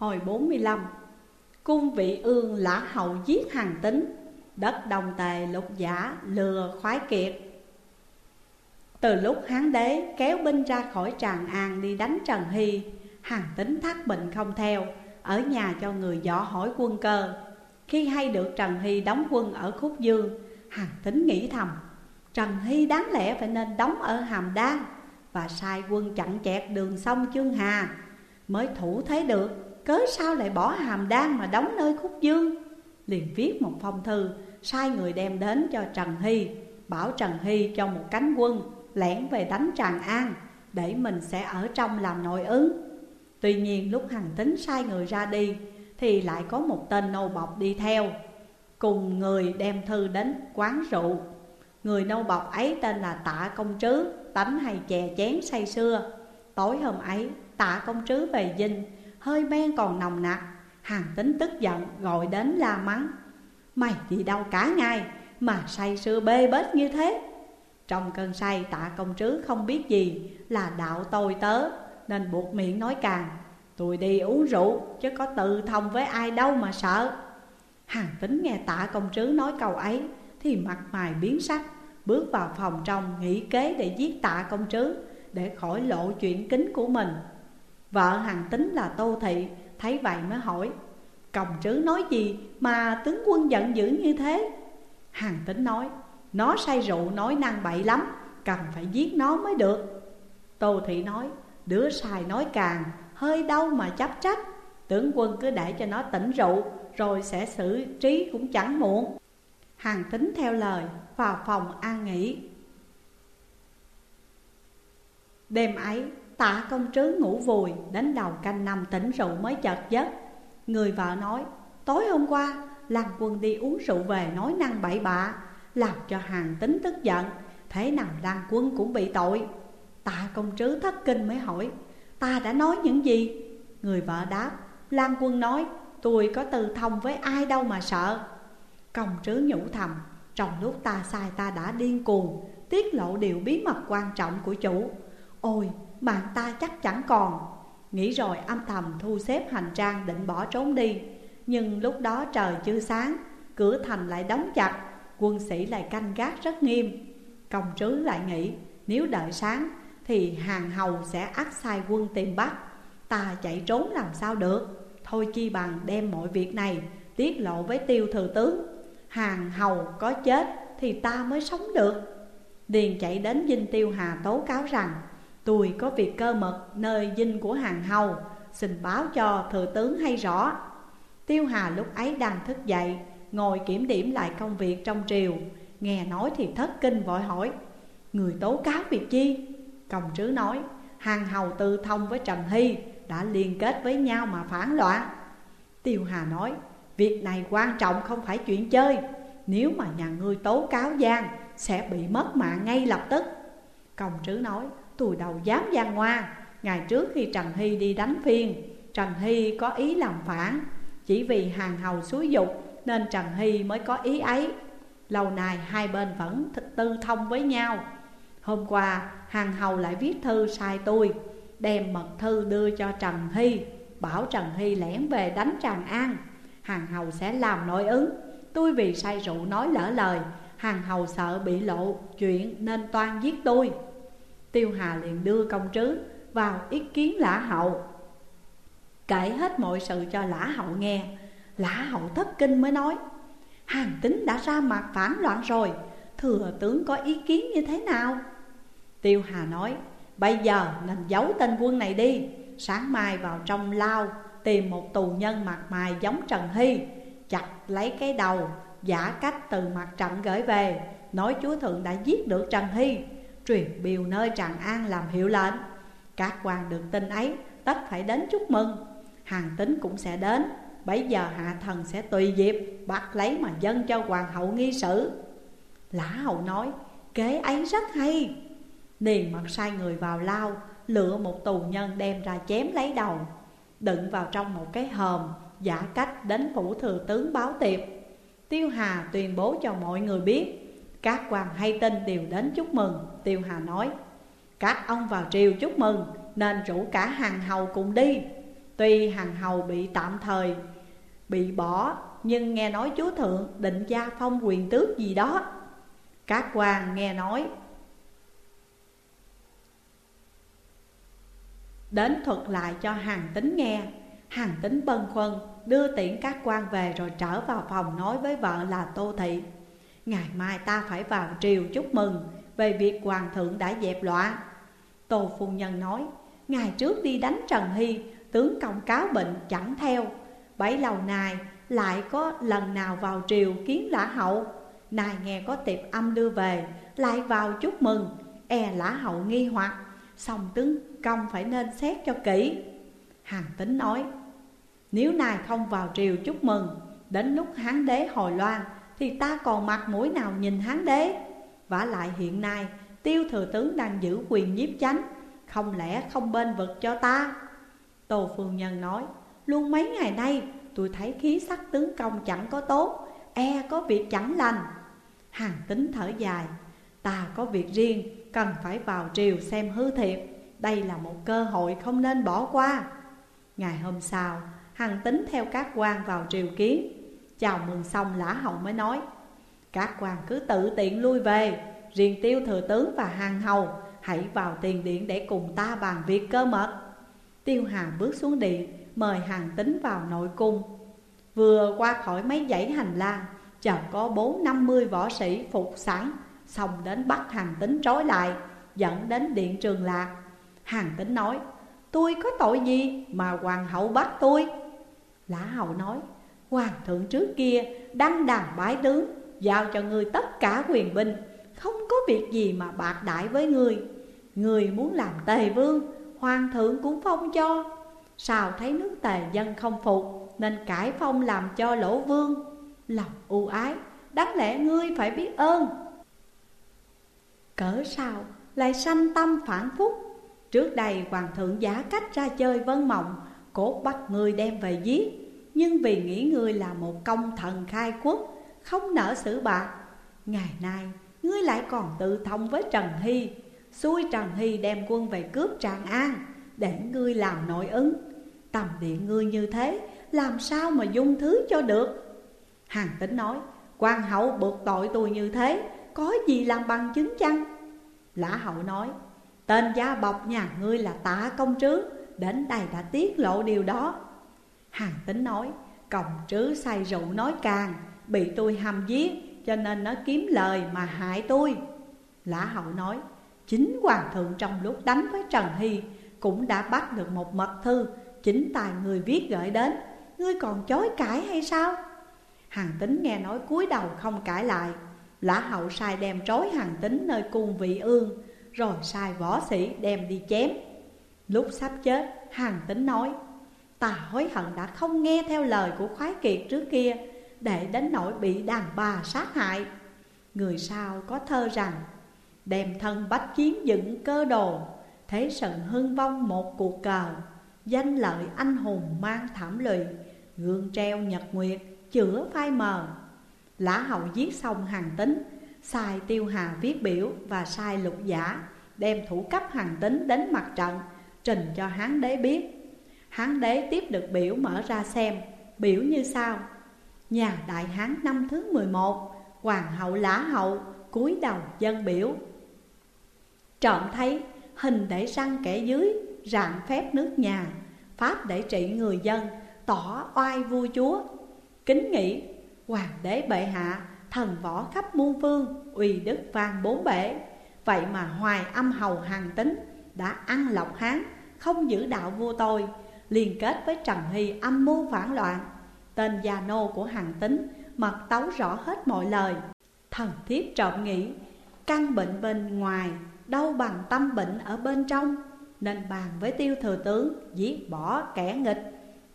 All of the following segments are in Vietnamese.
Hồi 45 Cung vị ương lã hậu giết hàng tính, Đất đồng tề lục giả lừa khoái kiệt. Từ lúc hán đế kéo binh ra khỏi Tràng An đi đánh Trần Hy, Hàng tính thắt bệnh không theo, Ở nhà cho người dò hỏi quân cơ. Khi hay được Trần Hy đóng quân ở Khúc Dương, Hàng tính nghĩ thầm, Trần Hy đáng lẽ phải nên đóng ở Hàm Đan, Và sai quân chặn chẹt đường sông Chương Hà Mới thủ thế được. Cớ sao lại bỏ hàm đan mà đóng nơi khúc dương? Liền viết một phong thư, Sai người đem đến cho Trần Hy, Bảo Trần Hy cho một cánh quân Lẻn về đánh Tràng An, Để mình sẽ ở trong làm nội ứng. Tuy nhiên lúc Hằng Tính sai người ra đi, Thì lại có một tên nô bọc đi theo. Cùng người đem thư đến quán rượu. Người nô bọc ấy tên là Tạ Công Trứ, Tánh hay chè chén say xưa Tối hôm ấy, Tạ Công Trứ về dinh hơi men còn nồng nặc. Hàng tính tức giận gọi đến la mắng. Mày đi đâu cả ngày, mà say sưa bê bết như thế. Trong cơn say tạ công trứ không biết gì, là đạo tôi tớ, Nên buộc miệng nói càng. Tôi đi uống rượu, chứ có tự thông với ai đâu mà sợ. Hàng tính nghe tạ công trứ nói câu ấy, Thì mặt mày biến sắc, Bước vào phòng trong nghĩ kế để giết tạ công trứ, Để khỏi lộ chuyện kính của mình. Vợ hàng tính là Tô Thị, Thấy vậy mới hỏi Còng trứ nói gì mà tướng quân giận dữ như thế? Hàng tính nói, Nó say rượu, nói năng bậy lắm, Cần phải giết nó mới được. Tô Thị nói, Đứa sai nói càng, Hơi đau mà chấp trách. Tướng quân cứ để cho nó tỉnh rượu, Rồi sẽ xử trí cũng chẳng muộn. Hàng tính theo lời, Vào phòng an nghỉ. Đêm ấy Tạ công trứ ngủ vùi Đến đầu canh năm tỉnh rượu mới chợt giấc Người vợ nói, Tối hôm qua Lan quân đi uống rượu về nói năng bậy bạ, Làm cho hàng tính tức giận, Thế nào Lan quân cũng bị tội. Tạ công trứ thất kinh mới hỏi, Ta đã nói những gì? Người vợ đáp Lan quân nói, Tôi có từ thông với ai đâu mà sợ. Công trứ nhủ thầm, Trong lúc ta sai ta đã điên cuồng, Tiết lộ điều bí mật quan trọng của chủ. Ôi bạn ta chắc chẳng còn. Nghĩ rồi âm thầm thu xếp hành trang định bỏ trốn đi. Nhưng lúc đó trời chưa sáng, Cửa thành lại đóng chặt, Quân sĩ lại canh gác rất nghiêm. Công trứ lại nghĩ, Nếu đợi sáng, thì hàng hầu sẽ ắt sai quân tìm bắt. Ta chạy trốn làm sao được? Thôi chi bằng đem mọi việc này Tiết lộ với tiêu thừa tướng. Hàng hầu có chết thì ta mới sống được. Điền chạy đến dinh tiêu hà tố cáo rằng Tôi có việc cơ mật nơi dinh của hàng hầu, Xin báo cho thừa tướng hay rõ. Tiêu Hà lúc ấy đang thức dậy, Ngồi kiểm điểm lại công việc trong triều. Nghe nói thì thất kinh vội hỏi, Người tố cáo việc chi? Công trứ nói, Hàng hầu tư thông với Trần Hy, Đã liên kết với nhau mà phản loạn. Tiêu Hà nói, Việc này quan trọng không phải chuyện chơi. Nếu mà nhà ngươi tố cáo gian Sẽ bị mất mạng ngay lập tức. Công trứ nói Tôi đầu dám gian ngoan Ngày trước khi Trần Hy đi đánh phiên, Trần Hy có ý làm phản. Chỉ vì hàng hầu xúi dục Nên Trần Hy mới có ý ấy. Lâu nay hai bên vẫn tư thông với nhau. Hôm qua, hàng hầu lại viết thư sai tôi, Đem mật thư đưa cho Trần Hy, Bảo Trần Hy lẻn về đánh Tràng An. Hàng hầu sẽ làm nội ứng. Tôi vì say rượu nói lỡ lời, Hàng hầu sợ bị lộ chuyện nên toan giết tôi. Tiêu Hà liền đưa công trứ vào ý kiến lã hậu. Kể hết mọi sự cho lã hậu nghe, Lã hậu thất kinh mới nói, Hàng tính đã ra mặt phản loạn rồi, Thừa tướng có ý kiến như thế nào? Tiêu Hà nói, Bây giờ nên giấu tên quân này đi, Sáng mai vào trong lao Tìm một tù nhân mặt mày giống Trần Hy, Chặt lấy cái đầu, Giả cách từ mặt trận gửi về, Nói chúa thượng đã giết được Trần Hy. Truyền biêu nơi Tràng An làm hiệu lệnh. Các quan được tin ấy, tất phải đến chúc mừng. Hàng tính cũng sẽ đến. Bây giờ hạ thần sẽ tùy dịp Bắt lấy mà dân cho hoàng hậu nghi sử. Lã hậu nói, Kế ấy rất hay. Điền mặt sai người vào lao, Lựa một tù nhân đem ra chém lấy đầu. Đựng vào trong một cái hòm, Giả cách đến phủ thừa tướng báo tiệp. Tiêu Hà tuyên bố cho mọi người biết các quan hay tin đều đến chúc mừng, Tiêu Hà nói. Các ông vào triều chúc mừng, Nên rủ cả hàng hầu cùng đi. Tuy hàng hầu bị tạm thời, bị bỏ, Nhưng nghe nói chúa thượng định gia phong quyền tước gì đó. Các quan nghe nói, Đến thuật lại cho hàng tính nghe. Hàng tính bân khuân đưa tiễn các quan về rồi trở vào phòng nói với vợ là Tô Thị. Ngày mai ta phải vào triều chúc mừng về việc hoàng thượng đã dẹp loạn Tô Phu Nhân nói, Ngày trước đi đánh Trần Hy, Tướng công cáo bệnh chẳng theo. Bảy lâu này lại có lần nào vào triều kiến lã hậu? Này nghe có tiệp âm đưa về, Lại vào chúc mừng E lã hậu nghi hoặc Xong tướng công phải nên xét cho kỹ. Hàng tính nói, Nếu nài không vào triều chúc mừng, Đến lúc hán đế hồi loan thì ta còn mặt mũi nào nhìn hán đế? Vả lại hiện nay, Tiêu thừa tướng đang giữ quyền nhiếp chánh, Không lẽ không bên vực cho ta? Tô Phương Nhân nói, Luôn mấy ngày nay, tôi thấy khí sắc tướng công chẳng có tốt E có việc chẳng lành. Hàng tính thở dài, Ta có việc riêng, cần phải vào triều xem hư thiệp Đây là một cơ hội không nên bỏ qua. Ngày hôm sau Hằng tính theo các quan vào triều kiến. Chào mừng xong lã hậu mới nói, Các quan cứ tự tiện lui về, Riêng tiêu thừa tướng và hàng hầu, Hãy vào tiền điện để cùng ta bàn việc cơ mật. Tiêu Hà bước xuống điện, Mời hàng tính vào nội cung. Vừa qua khỏi mấy dãy hành lang, Chợt có bốn năm mươi võ sĩ phục sẵn Xong đến bắt hàng tính trói lại, Dẫn đến điện trường lạc. Hàng tính nói, Tôi có tội gì mà hoàng hậu bắt tôi? Lã hậu nói Hoàng thượng trước kia đăng đàn bái tướng, Giao cho người tất cả quyền binh. Không có việc gì mà bạc đại với người Người muốn làm tề vương, Hoàng thượng cũng phong cho. Sao thấy nước tề dân không phục, Nên cải phong làm cho lỗ vương. Lòng ưu ái, Đáng lẽ ngươi phải biết ơn. Cỡ sao, lại sanh tâm phản phúc? Trước đây hoàng thượng giả cách ra chơi vân mộng, Cốt bắt ngươi đem về giết. Nhưng vì nghĩ ngươi là một công thần khai quốc, Không nỡ xử bạc. Ngày nay, ngươi lại còn tự thông với Trần Hy. Xui Trần Hy đem quân về cướp Tràng An, Để ngươi làm nội ứng. Tầm địa ngươi như thế, Làm sao mà dung thứ cho được? Hàng tính nói, quan hậu buộc tội tôi như thế, Có gì làm bằng chứng chăng? Lã hậu nói, Tên gia bọc nhà ngươi là tạ công trứ, Đến đây đã tiết lộ điều đó. Hàng tính nói còng trứ say rượu nói càng, Bị tôi hầm giết, Cho nên nó kiếm lời mà hại tôi. Lã hậu nói, Chính hoàng thượng trong lúc đánh với Trần Hy Cũng đã bắt được một mật thư, Chính tài người viết gửi đến. Ngươi còn chối cãi hay sao? Hàng tính nghe nói cúi đầu không cãi lại. Lã hậu sai đem trói hàng tính nơi cung vị ương, Rồi sai võ sĩ đem đi chém. Lúc sắp chết, hàng tính nói Ta hối hận đã không nghe theo lời của khoái kiệt trước kia, Để đến nỗi bị đàn bà sát hại. Người sau có thơ rằng, Đem thân bách chiến dựng cơ đồ, Thế sận hưng vong một cuộc cờ, Danh lợi anh hùng mang thảm lụy, Gương treo nhật nguyệt chữa phai mờ. Lã hậu giết xong hàng tính, Sai tiêu hà viết biểu và sai lục giả, Đem thủ cấp hàng tính đến mặt trận, Trình cho hán đế biết. Hán đế tiếp được biểu mở ra xem, Biểu như sau. Nhà đại hán năm thứ 11 Hoàng hậu lã hậu, cúi đầu dân biểu. Trọn thấy, hình để răng kẻ dưới Rạng phép nước nhà. Pháp để trị người dân, Tỏ oai vua chúa. Kính nghĩ, Hoàng đế bệ hạ, Thần võ khắp muôn phương, Uy đức vang bốn bể. Vậy mà hoài âm hầu hàng tính Đã ăn lọc hán, Không giữ đạo vua tôi. Liên kết với Trần Hy âm mưu phản loạn. Tên già nô của hàng tính Mật tấu rõ hết mọi lời. Thần thiếp trộm nghĩ, Căn bệnh bên ngoài, Đâu bằng tâm bệnh ở bên trong, Nên bàn với tiêu thừa tướng, Giết bỏ kẻ nghịch.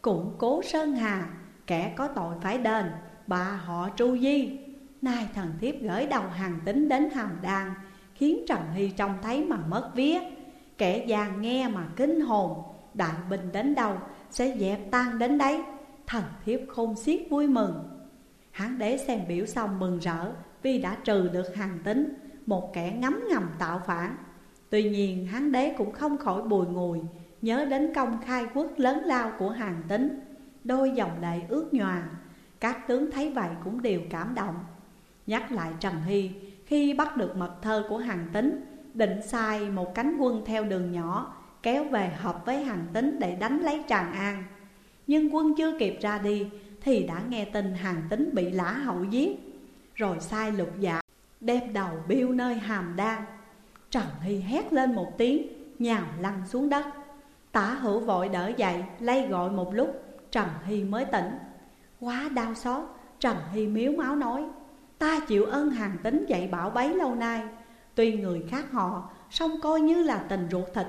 Củng cố Sơn Hà, Kẻ có tội phải đền, Bà họ Tru Di. Nay thần thiếp gửi đầu hàng tính đến hàm đàn, Khiến Trần Hy trông thấy mà mất vía. Kẻ già nghe mà kinh hồn Đại bình đến đâu sẽ dẹp tan đến đấy. Thần thiếp khôn xiết vui mừng. Hán đế xem biểu xong mừng rỡ Vì đã trừ được hàng tính Một kẻ ngấm ngầm tạo phản. Tuy nhiên, hán đế cũng không khỏi bùi ngùi, Nhớ đến công khai quốc lớn lao của hàng tính Đôi dòng lệ ướt nhòa Các tướng thấy vậy cũng đều cảm động. Nhắc lại Trần Hy, Khi bắt được mật thơ của hàng tính Định sai một cánh quân theo đường nhỏ Kéo về hợp với hàng tính để đánh lấy Tràng An. Nhưng quân chưa kịp ra đi, Thì đã nghe tin hàng tính bị lã hậu giết. Rồi sai lục dạ Đem đầu biêu nơi hàm đan. Trần Hy hét lên một tiếng, Nhào lăn xuống đất. Tả hữu vội đỡ dậy, Lay gọi một lúc, Trần Hy mới tỉnh. Quá đau xót, Trần Hy miếu máu nói, Ta chịu ơn hàng tính dạy bảo bấy lâu nay. Tuy người khác họ, song coi như là tình ruột thịt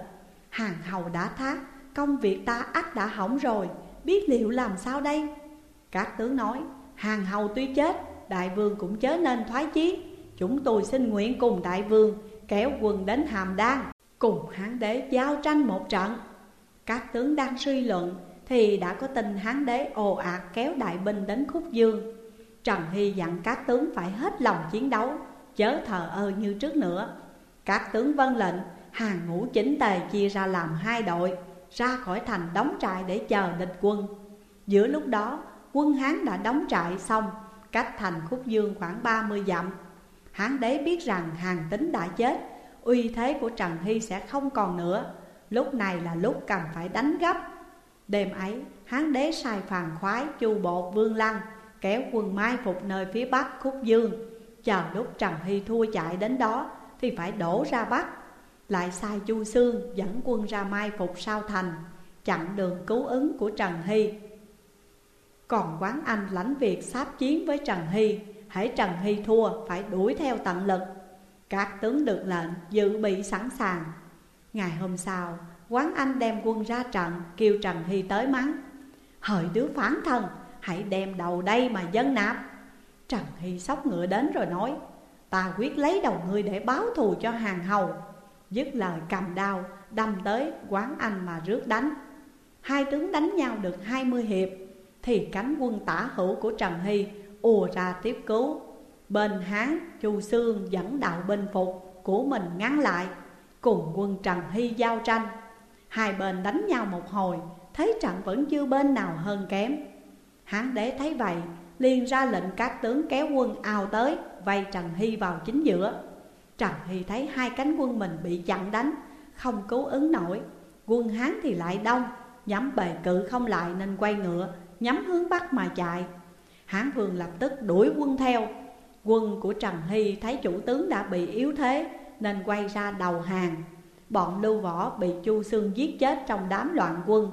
Hàng hầu đã thác, Công việc ta ắt đã hỏng rồi, Biết liệu làm sao đây? Các tướng nói, Hàng hầu tuy chết, Đại vương cũng chớ nên thoái chí. Chúng tôi xin nguyện cùng đại vương Kéo quân đến hàm đan, Cùng hán đế giao tranh một trận. Các tướng đang suy luận, Thì đã có tin hán đế ồ ạt kéo đại binh đến khúc dương. Trần Hy dặn các tướng phải hết lòng chiến đấu, Chớ thờ ơ như trước nữa. Các tướng vân lệnh hàng ngũ chính tề chia ra làm hai đội, Ra khỏi thành đóng trại để chờ địch quân. Giữa lúc đó, quân Hán đã đóng trại xong, Cách thành khúc dương khoảng 30 dặm. Hán đế biết rằng hàng tính đã chết, Uy thế của Trần Hy sẽ không còn nữa. Lúc này là lúc cần phải đánh gấp. Đêm ấy, Hán đế sai phàn khoái chu bộ vương lăng, Kéo quân mai phục nơi phía bắc khúc dương. Chờ lúc Trần Hy thua chạy đến đó, Thì phải đổ ra bắc. Lại sai Chu Sương dẫn quân ra mai phục sao thành, Chặn đường cứu ứng của Trần Hy. Còn quán anh lãnh việc sáp chiến với Trần Hy, Hãy Trần Hy thua, phải đuổi theo tận lực. Các tướng được lệnh dự bị sẵn sàng. Ngày hôm sau, Quán Anh đem quân ra trận, Kêu Trần Hy tới mắng. Hỡi đứa phản thần, Hãy đem đầu đây mà dân nạp. Trần Hy sóc ngựa đến rồi nói, Ta quyết lấy đầu ngươi để báo thù cho hàng hầu. Dứt lời cầm đao, Đâm tới quán anh mà rước đánh. Hai tướng đánh nhau được hai mươi hiệp, Thì cánh quân tả hữu của Trần Hy ùa ra tiếp cứu. Bên Hán, Chu Sương dẫn đạo binh phục của mình ngắn lại, Cùng quân Trần Hy giao tranh. Hai bên đánh nhau một hồi, Thấy trận vẫn chưa bên nào hơn kém. Hán đế thấy vậy, liền ra lệnh các tướng kéo quân ao tới, Vây Trần Hy vào chính giữa. Trần Hy thấy hai cánh quân mình bị chặn đánh, Không cứu ứng nổi. Quân Hán thì lại đông, Nhắm bề cự không lại nên quay ngựa, Nhắm hướng Bắc mà chạy. Hán vương lập tức đuổi quân theo. Quân của Trần Hy thấy chủ tướng đã bị yếu thế Nên quay ra đầu hàng. Bọn lưu võ bị Chu Sương giết chết trong đám loạn quân.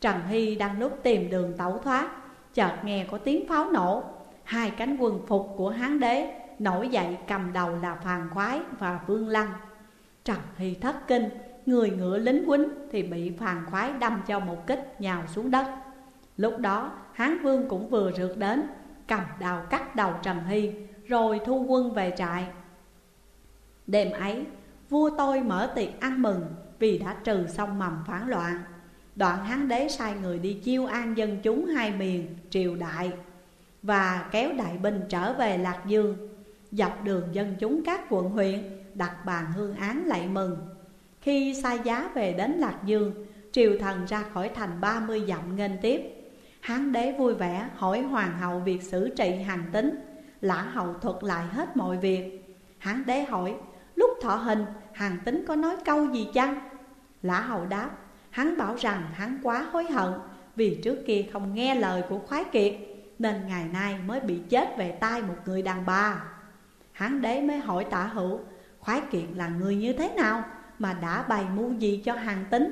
Trần Hy đang lúc tìm đường tẩu thoát, Chợt nghe có tiếng pháo nổ. Hai cánh quân phục của Hán đế Nổi dậy cầm đầu là Phàn Khoái và Vương Lăng. Trần Hy thất kinh, Người ngựa lính quýnh thì bị Phàn Khoái đâm cho một kích nhào xuống đất. Lúc đó, Hán Vương cũng vừa rượt đến, Cầm đào cắt đầu Trần Hy, Rồi thu quân về trại. Đêm ấy, Vua tôi mở tiệc ăn mừng Vì đã trừ xong mầm phản loạn. Đoạn hán đế sai người đi chiêu an dân chúng hai miền triều đại Và kéo đại binh trở về Lạc Dương. Dọc đường dân chúng các quận huyện, đặt bàn hương án lạy mừng. Khi sai giá về đến Lạc Dương, Triều thần ra khỏi thành ba mươi dặm nghênh tiếp. Hán đế vui vẻ hỏi hoàng hậu việc xử trị hàng tính, Lã hậu thuật lại hết mọi việc. Hán đế hỏi, lúc thọ hình, hàng tính có nói câu gì chăng? Lã hậu đáp, Hắn bảo rằng hắn quá hối hận, Vì trước kia không nghe lời của khoái kiệt, Nên ngày nay mới bị chết về tay một người đàn bà hán đế mới hỏi tả hữu, Khoái kiệt là người như thế nào Mà đã bày mưu gì cho hàng tính?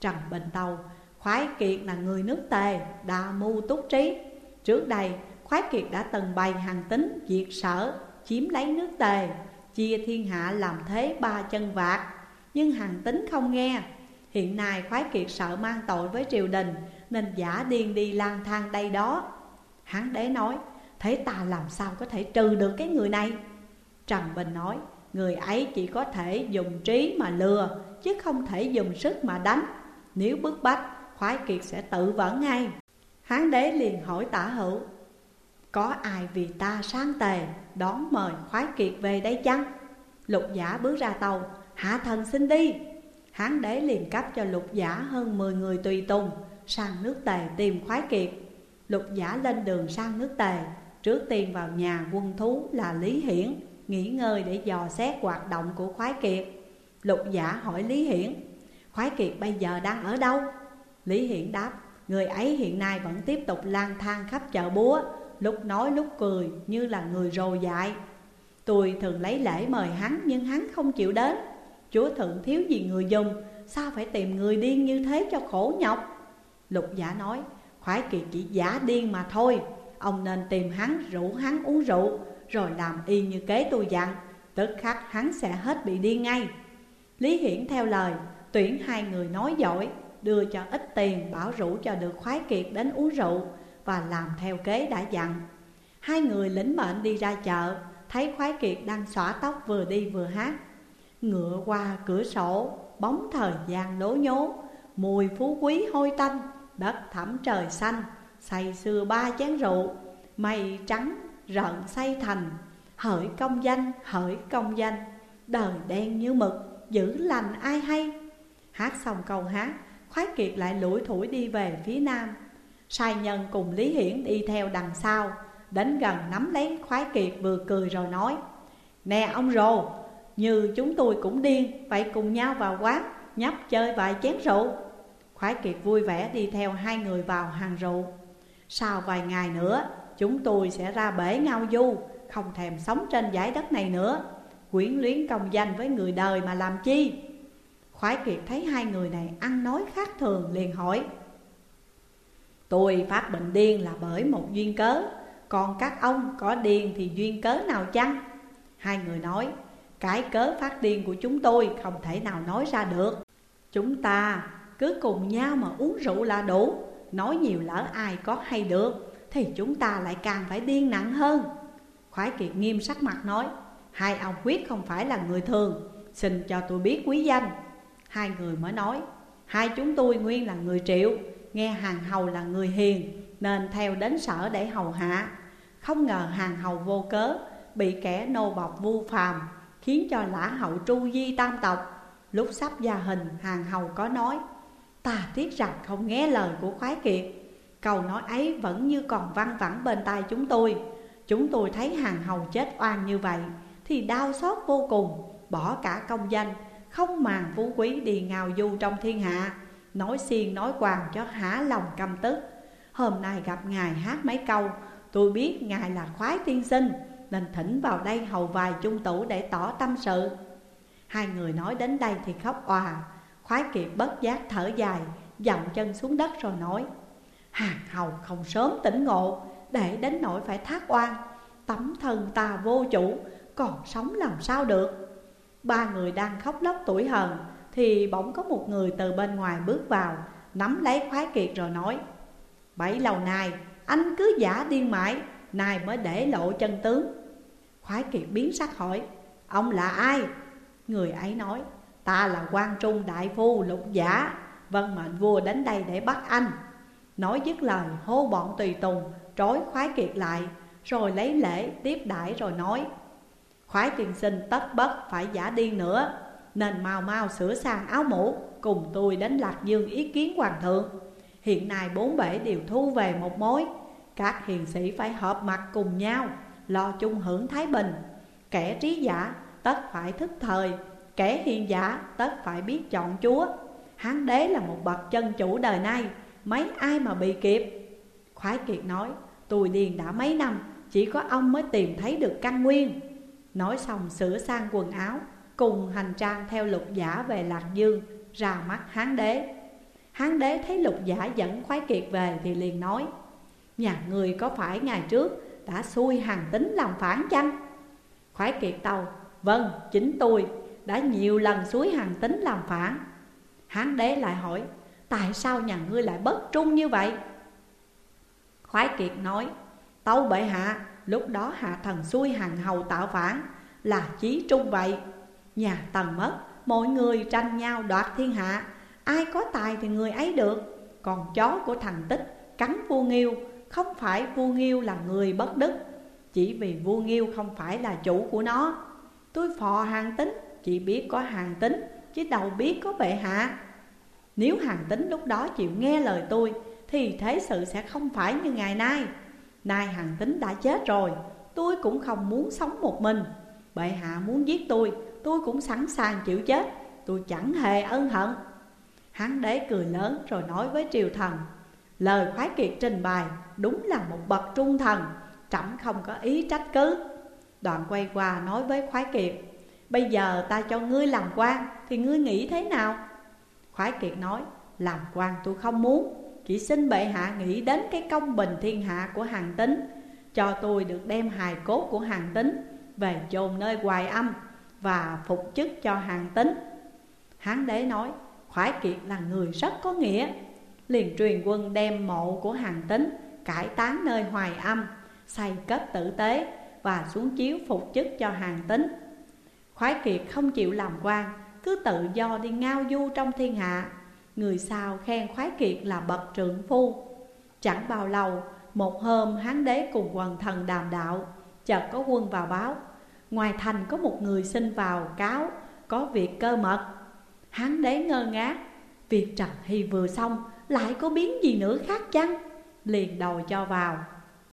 Trần Bình Tàu Khoái kiệt là người nước tề Đa mưu túc trí. Trước đây, Khoái kiệt đã từng bày hàng tính, Diệt sở, Chiếm lấy nước tề, Chia thiên hạ làm thế ba chân vạc. Nhưng hàng tính không nghe. Hiện nay khoái kiệt sợ mang tội với triều đình, Nên giả điên đi lang thang đây đó. Hán đế nói, Thế ta làm sao có thể trừ được cái người này? Trần Bình nói, Người ấy chỉ có thể dùng trí mà lừa, Chứ không thể dùng sức mà đánh. Nếu bức bách, Khoái kiệt sẽ tự vỡ ngay. Hán đế liền hỏi tả hữu, Có ai vì ta sáng tề Đón mời khoái kiệt về đây chăng? Lục giả bước ra tàu, Hạ thần xin đi. Hán đế liền cấp cho lục giả hơn 10 người tùy tùng Sang nước tề tìm khoái kiệt. Lục giả lên đường sang nước tề, Trước tiên vào nhà quân thú là Lý Hiển. Nghỉ ngơi để dò xét hoạt động của khoái kiệt. Lục giả hỏi Lý Hiển, Khoái kiệt bây giờ đang ở đâu? Lý Hiển đáp, Người ấy hiện nay vẫn tiếp tục lang thang khắp chợ búa, Lúc nói lúc cười như là người rồ dại. Tôi thường lấy lễ mời hắn nhưng hắn không chịu đến. Chúa thượng thiếu gì người dùng, Sao phải tìm người điên như thế cho khổ nhọc? Lục giả nói, Khoái kiệt chỉ giả điên mà thôi, Ông nên tìm hắn, rủ hắn uống rượu. Rồi làm y như kế tôi dặn, Tức khắc hắn sẽ hết bị điên ngay. Lý Hiển theo lời, Tuyển hai người nói giỏi, Đưa cho ít tiền bảo rủ cho được khoái kiệt đến uống rượu Và làm theo kế đã dặn. Hai người lĩnh mệnh đi ra chợ, Thấy khoái kiệt đang xõa tóc vừa đi vừa hát. Ngựa qua cửa sổ, Bóng thời gian lố nhố, Mùi phú quý hôi tanh, Đất thẳm trời xanh, Say xưa ba chén rượu, Mây trắng rợn say thành Hỡi công danh, hỡi công danh. Đời đen như mực, giữ lành ai hay? Hát xong câu hát Khoái Kiệt lại lủi thủi đi về phía nam. Sai nhân cùng Lý Hiển đi theo đằng sau Đến gần nắm lấy Khoái Kiệt vừa cười rồi nói Nè ông rồ, như chúng tôi cũng điên Vậy cùng nhau vào quán nhấp chơi vài chén rượu. Khoái Kiệt vui vẻ đi theo hai người vào hàng rượu. Sau vài ngày nữa chúng tôi sẽ ra bể ngao du, Không thèm sống trên giải đất này nữa. Quyến luyến công danh với người đời mà làm chi? Khoái Kiệt thấy hai người này ăn nói khác thường liền hỏi. Tôi phát bệnh điên là bởi một duyên cớ. Còn các ông có điên thì duyên cớ nào chăng? Hai người nói, Cái cớ phát điên của chúng tôi không thể nào nói ra được. Chúng ta cứ cùng nhau mà uống rượu là đủ, Nói nhiều lỡ ai có hay được. Thì chúng ta lại càng phải điên nặng hơn. Khoái Kiệt nghiêm sắc mặt nói, Hai ông quyết không phải là người thường, Xin cho tôi biết quý danh. Hai người mới nói, Hai chúng tôi nguyên là người triệu, Nghe hàng hầu là người hiền, Nên theo đến sở để hầu hạ. Không ngờ hàng hầu vô cớ, Bị kẻ nô bọc vu phàm, Khiến cho lã hậu tru di tam tộc. Lúc sắp gia hình, hàng hầu có nói, Ta tiếc rằng không nghe lời của khoái kiệt. Câu nói ấy vẫn như còn văng vẳng bên tai chúng tôi. Chúng tôi thấy hàng hầu chết oan như vậy, Thì đau xót vô cùng, Bỏ cả công danh, Không màng phú quý đi ngào du trong thiên hạ. Nói xiên nói quàng cho hả lòng căm tức. Hôm nay gặp ngài hát mấy câu, Tôi biết ngài là khoái tiên sinh, Nên thỉnh vào đây hầu vài chung tủ để tỏ tâm sự. Hai người nói đến đây thì khóc òa. Khoái kiệt bất giác thở dài, Dậm chân xuống đất rồi nói Hàng hầu không sớm tỉnh ngộ, Để đến nỗi phải thác oan, Tấm thân ta vô chủ, Còn sống làm sao được? Ba người đang khóc lóc tuổi hờn, Thì bỗng có một người từ bên ngoài bước vào, Nắm lấy khoái kiệt rồi nói Bảy lâu nay, anh cứ giả điên mãi, Nay mới để lộ chân tướng. Khoái kiệt biến sắc hỏi, Ông là ai? Người ấy nói, Ta là quan trung đại phu lục giả Vân mệnh vua đến đây để bắt anh. Nói dứt lời, hô bọn tùy tùng, Trói khoái kiệt lại, Rồi lấy lễ tiếp đãi rồi nói, Khoái tiên sinh, tất bất phải giả đi nữa. Nên mau mau sửa sang áo mũ, Cùng tôi đến Lạc Dương ý kiến hoàng thượng. Hiện nay bốn bể đều thu về một mối. Các hiền sĩ phải hợp mặt cùng nhau, Lo chung hưởng thái bình. Kẻ trí giả, tất phải thức thời. Kẻ hiền giả, tất phải biết chọn chúa. Hán đế là một bậc chân chủ đời nay. Mấy ai mà bị kịp? Khoái Kiệt nói, Tôi điền đã mấy năm, Chỉ có ông mới tìm thấy được căn nguyên. Nói xong, sửa sang quần áo, Cùng hành trang theo lục giả về Lạc Dương, Ra mắt hán đế. Hán đế thấy lục giả dẫn khoái kiệt về Thì liền nói, Nhà người có phải ngày trước Đã xui hàng tính làm phản chăng? Khoái kiệt tàu Vâng chính tôi, đã nhiều lần suối hàng tính làm phản. Hán đế lại hỏi Tại sao nhà ngươi lại bất trung như vậy? Khoái kiệt nói Tâu bệ hạ, Lúc đó hạ thần xuôi hàng hầu tạo phản, Là chí trung vậy. Nhà tần mất, Mọi người tranh nhau đoạt thiên hạ. Ai có tài thì người ấy được. Còn chó của thằng tích, cắn vua nghiêu, Không phải vua nghiêu là người bất đức. Chỉ vì vua nghiêu không phải là chủ của nó. Tôi phò hàng tính, chỉ biết có hàng tính, Chứ đâu biết có bệ hạ. Nếu hàng tính lúc đó chịu nghe lời tôi, Thì thế sự sẽ không phải như ngày nay. Nay hàng tính đã chết rồi, Tôi cũng không muốn sống một mình. Bệ hạ muốn giết tôi Tôi cũng sẵn sàng chịu chết, Tôi chẳng hề ân hận. Hán đế cười lớn rồi nói với triều thần, Lời khoái kiệt trình bày đúng là một bậc trung thần, Trẫm không có ý trách cứ. Đoạn quay qua nói với khoái kiệt, Bây giờ ta cho ngươi làm quan, Thì ngươi nghĩ thế nào? Khoái kiệt nói, Làm quan tôi không muốn. Chỉ xin bệ hạ nghĩ đến cái công bình thiên hạ của hàng tính Cho tôi được đem hài cốt của hàng tính Về chôn nơi hoài âm Và phục chức cho hàng tính Hán đế nói, Khoái kiệt là người rất có nghĩa. Liền truyền quân đem mộ của hàng tính Cải tán nơi hoài âm, Xây kết tử tế Và xuống chiếu phục chức cho hàng tính Khoái kiệt không chịu làm quan cứ tự do đi ngao du trong thiên hạ. Người sao khen khoái kiệt là bậc trượng phu. Chẳng bao lâu, Một hôm hán đế cùng quần thần đàm đạo, Chợt có quân vào báo. Ngoài thành có một người xin vào cáo, Có việc cơ mật. Hán đế ngơ ngác, Việc Trần Hy vừa xong, Lại có biến gì nữa khác chăng? Liền đầu cho vào.